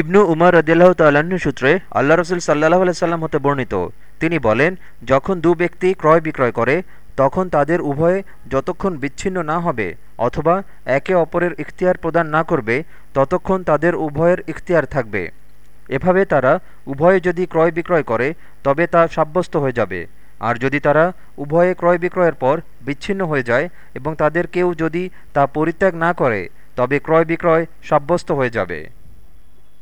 ইবনু উমর রদিল্লাহ তাল্লাহ্ন সূত্রে আল্লাহ রসুল সাল্লাহ আলাইসাল্লাম হতে বর্ণিত। তিনি বলেন, যখন দু ব্যক্তি ক্রয় বিক্রয় করে, তখন তাদের উভয়ে যতক্ষণ বিচ্ছিন্ন না হবে অথবা একে অপরের ইখতিয়ার প্রদান না করবে, ততক্ষণ তাদের উভয়ের ইখতিয়ার থাকবে। এভাবে তারা উভয়ে যদি ক্রয় বিক্রয় করে, তবে তা সাব্যস্ত হয়ে যাবে। আর যদি তারা উভয়ে ক্রয় বিক্রয়ের পর বিচ্ছিন্ন হয়ে যায় এবং তাদের কেউ যদি তা পরিত্যাগ না করে, তবে ক্রয় বিক্রয় সাব্যস্ত হয়ে যাবে।